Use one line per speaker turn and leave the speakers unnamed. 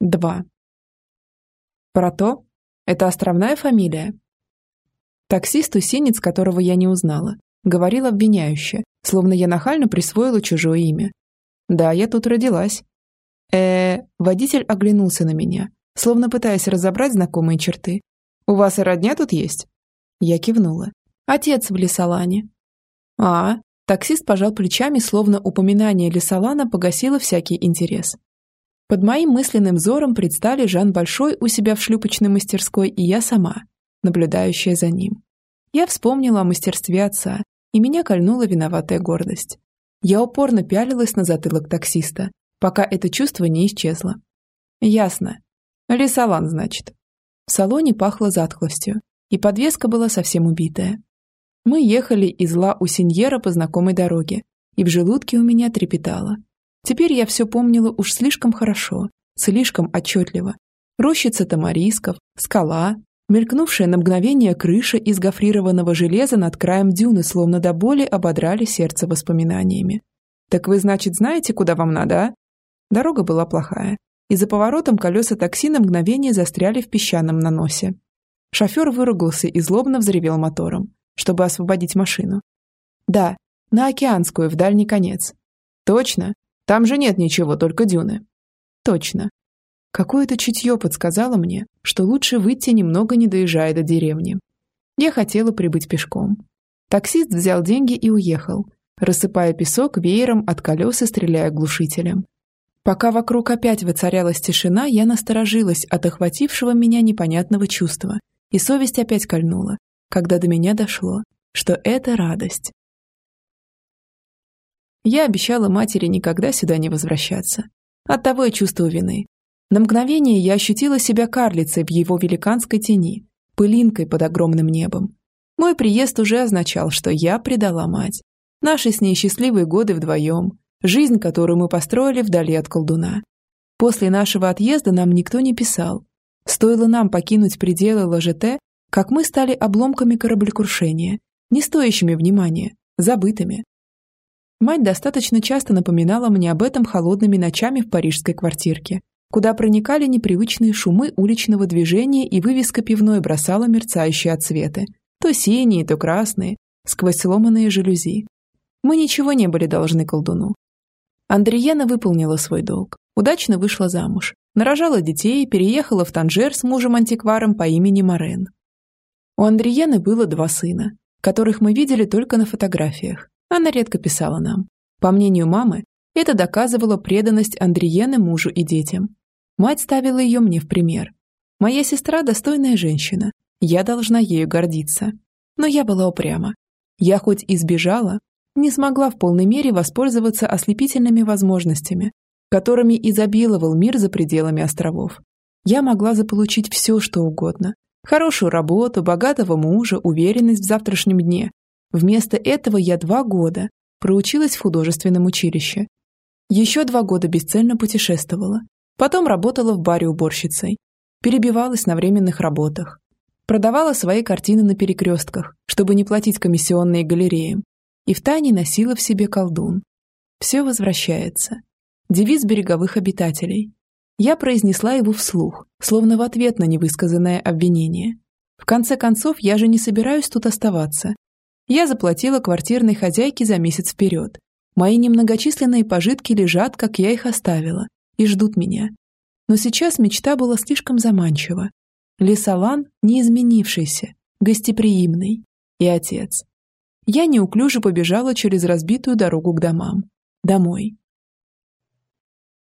Два. Прото? Это островная фамилия? Таксист-усинец, которого я не узнала, говорил обвиняюще, словно я нахально присвоила чужое имя. Да, я тут родилась. э водитель оглянулся на меня, словно пытаясь разобрать знакомые черты. «У вас и родня тут есть?» Я кивнула. «Отец в Лесолане». «А?» Таксист пожал плечами, словно упоминание Лесолана погасило всякий интерес. Под моим мысленным взором предстали Жан Большой у себя в шлюпочной мастерской и я сама, наблюдающая за ним. Я вспомнила о мастерстве отца, и меня кольнула виноватая гордость. Я упорно пялилась на затылок таксиста, пока это чувство не исчезло. Ясно. Лесолан, значит. В салоне пахло затхлостью, и подвеска была совсем убитая. Мы ехали из Ла у Синьера по знакомой дороге, и в желудке у меня трепетало. Теперь я все помнила уж слишком хорошо, слишком отчетливо. Рощица тамарисков, скала, мелькнувшая на мгновение крыша из гофрированного железа над краем дюны, словно до боли ободрали сердце воспоминаниями. «Так вы, значит, знаете, куда вам надо, а?» Дорога была плохая, и за поворотом колеса такси на мгновение застряли в песчаном наносе. Шофер выругался и злобно взревел мотором, чтобы освободить машину. «Да, на Океанскую, в дальний конец». «Точно? Там же нет ничего, только дюны». «Точно». Какое-то чутье подсказало мне, что лучше выйти немного не доезжая до деревни. Я хотела прибыть пешком. Таксист взял деньги и уехал, рассыпая песок веером от колес и стреляя глушителем. Пока вокруг опять воцарялась тишина, я насторожилась от охватившего меня непонятного чувства, и совесть опять кольнула, когда до меня дошло, что это радость. Я обещала матери никогда сюда не возвращаться. Оттого и чувство вины. На мгновение я ощутила себя карлицей в его великанской тени, пылинкой под огромным небом. Мой приезд уже означал, что я предала мать. Наши с ней счастливые годы вдвоем, Жизнь, которую мы построили вдали от колдуна. После нашего отъезда нам никто не писал. Стоило нам покинуть пределы ЛЖТ, как мы стали обломками кораблекрушения, не стоящими внимания, забытыми. Мать достаточно часто напоминала мне об этом холодными ночами в парижской квартирке, куда проникали непривычные шумы уличного движения и вывеска пивной бросала мерцающие отсветы, то синие, то красные, сквозь сломанные жалюзи. Мы ничего не были должны колдуну. Андриена выполнила свой долг, удачно вышла замуж, нарожала детей и переехала в Танжер с мужем-антикваром по имени Морен. У Андриены было два сына, которых мы видели только на фотографиях. Она редко писала нам. По мнению мамы, это доказывало преданность Андриены мужу и детям. Мать ставила ее мне в пример. Моя сестра достойная женщина. Я должна ею гордиться. Но я была упряма. Я хоть и сбежала, не смогла в полной мере воспользоваться ослепительными возможностями, которыми изобиловал мир за пределами островов. Я могла заполучить все, что угодно. Хорошую работу, богатого мужа, уверенность в завтрашнем дне. Вместо этого я два года проучилась в художественном училище. Еще два года бесцельно путешествовала. Потом работала в баре уборщицей. Перебивалась на временных работах. Продавала свои картины на перекрестках, чтобы не платить комиссионные галереям и втайне носила в себе колдун. Все возвращается. Девиз береговых обитателей. Я произнесла его вслух, словно в ответ на невысказанное обвинение. В конце концов, я же не собираюсь тут оставаться. Я заплатила квартирной хозяйке за месяц вперед. Мои немногочисленные пожитки лежат, как я их оставила, и ждут меня. Но сейчас мечта была слишком заманчива. Лесолан не изменившийся, гостеприимный. И отец. Я неуклюже побежала через разбитую дорогу к домам. Домой.